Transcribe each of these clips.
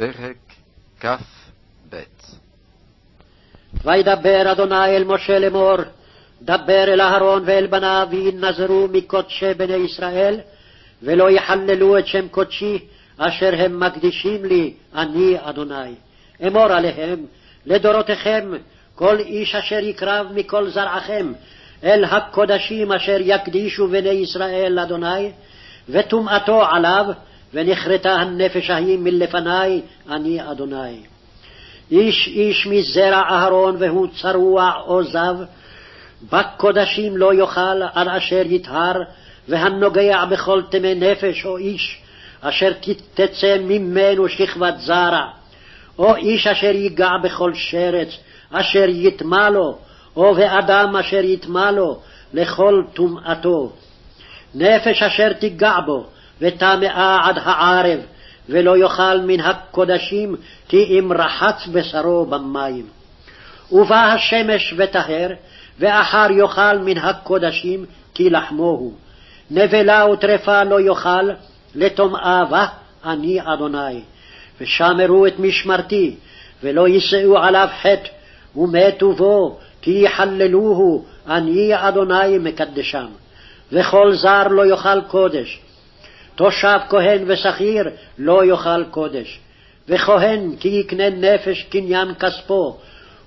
פרק כ"ב וידבר אדוני אל משה לאמור, דבר אל אהרון ואל בניו, וינזרו מקודשי בני ישראל, ולא יחללו את שם קודשי, אשר הם מקדישים לי, אני אדוני. אמור עליהם, לדורותיכם, כל איש אשר יקרב מכל זרעכם, אל הקודשים אשר יקדישו בני ישראל לאדוני, וטומאתו עליו, ונכרתה הנפש ההיא מלפני, אני אדוני. איש איש מזרע אהרון והוא צרוע או זב, בקודשים לא יאכל על אשר יטהר, והנוגע בכל טמא נפש או איש, אשר תצא ממנו שכבת זרע, או איש אשר ייגע בכל שרץ, אשר יטמא לו, או באדם אשר יטמא לו, לכל טומאתו. נפש אשר תיגע בו, וטמאה עד הערב, ולא יאכל מן הקודשים, כי אם רחץ בשרו במים. ובא השמש וטהר, ואחר יאכל מן הקודשים, כי לחמו הוא. נבלה וטרפה לא יאכל, לטומאה בה, אני אדוני. ושמרו את משמרתי, ולא יישאו עליו חטא, ומתו בו, כי יחללוהו, אני אדוני מקדשם. וכל זר לא יאכל קודש, תושב כהן ושכיר לא יאכל קודש. וכהן כי יקנה נפש קניין כספו,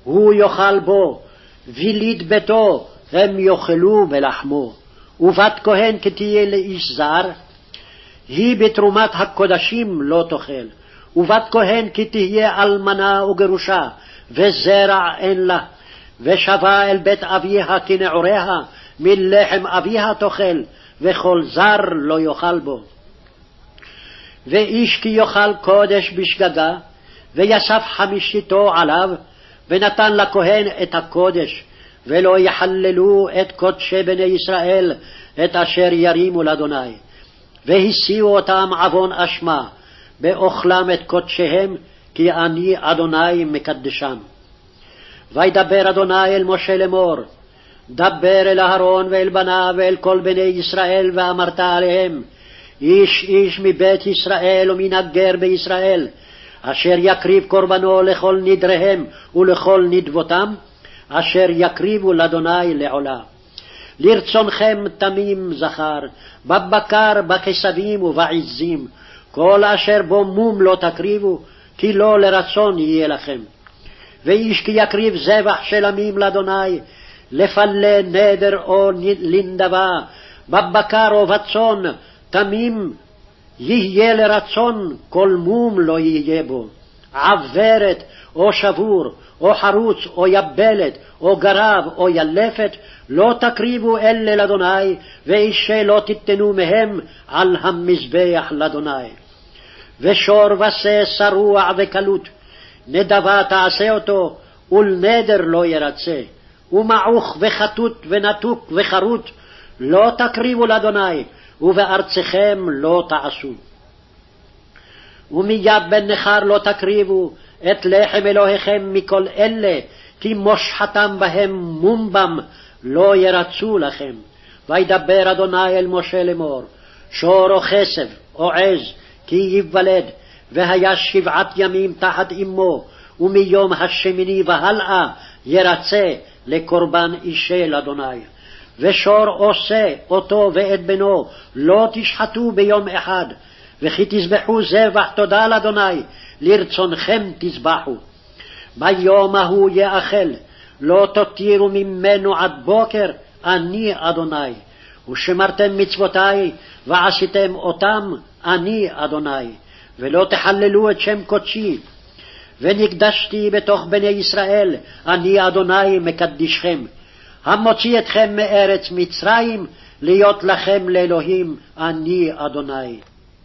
הוא יאכל בו, ויליד ביתו הם יאכלו בלחמו. ובת כהן כי תהיה לאיש זר, היא בתרומת הקודשים לא תאכל. ובת כהן כי תהיה אלמנה וגרושה, וזרע אין לה, ושבה אל בית אביה כנעוריה, מלחם אביה תאכל, וכל זר לא יאכל בו. ואיש כי יאכל קודש בשגגה, ויסף חמישיתו עליו, ונתן לכהן את הקודש, ולא יחללו את קודשי בני ישראל, את אשר ירימו לאדוני. והסיעו אותם עוון אשמה, באוכלם את קודשיהם, כי אני אדוני מקדשם. וידבר אדוני אל משה לאמור, דבר אל אהרון ואל בניו ואל כל בני ישראל, ואמרת עליהם, איש איש מבית ישראל ומן הגר בישראל, אשר יקריב קורבנו לכל נדריהם ולכל נדבותם, אשר יקריבו לאדוני לעולה. לרצונכם תמים זכר, בבקר, בכסבים ובעזים, כל אשר בו מום לא תקריבו, כי לא לרצון יהיה לכם. ואיש כי יקריב זבח של עמים לאדוני, לפלה נדר או לנדבה, בבקר או בצאן, תמים יהיה לרצון, כל מום לא יהיה בו. עוורת או שבור, או חרוץ, או יבלת, או גרב, או ילפת, לא תקריבו אלה לאדוני, ואישה לא תיתנו מהם על המזבח לאדוני. ושור ושה שרוע וקלות, נדבה תעשה אותו, ולנדר לא ירצה. ומעוך וחטוט ונתוק וחרוט, לא תקריבו לאדוני, ובארצכם לא תעשו. ומיד בן נכר לא תקריבו את לחם אלוהיכם מכל אלה, כי מושחתם בהם מומבם לא ירצו לכם. וידבר אדוני אל משה לאמור, שור או כסף או עז, כי ייוולד, והיה שבעת ימים תחת אמו, ומיום השמיני והלאה ירצה לקורבן אישה לאדוני. ושור עושה אותו ואת בנו, לא תשחטו ביום אחד, וכי תזבחו זבח תודה לאדוני, לרצונכם תזבחו. ביום ההוא יאכל, לא תותירו ממנו עד בוקר, אני אדוני. ושמרתם מצוותי, ועשיתם אותם, אני אדוני. ולא תחללו את שם קודשי. ונקדשתי בתוך בני ישראל, אני אדוני מקדישכם. המוציא אתכם מארץ מצרים, להיות לכם לאלוהים, אני אדוני.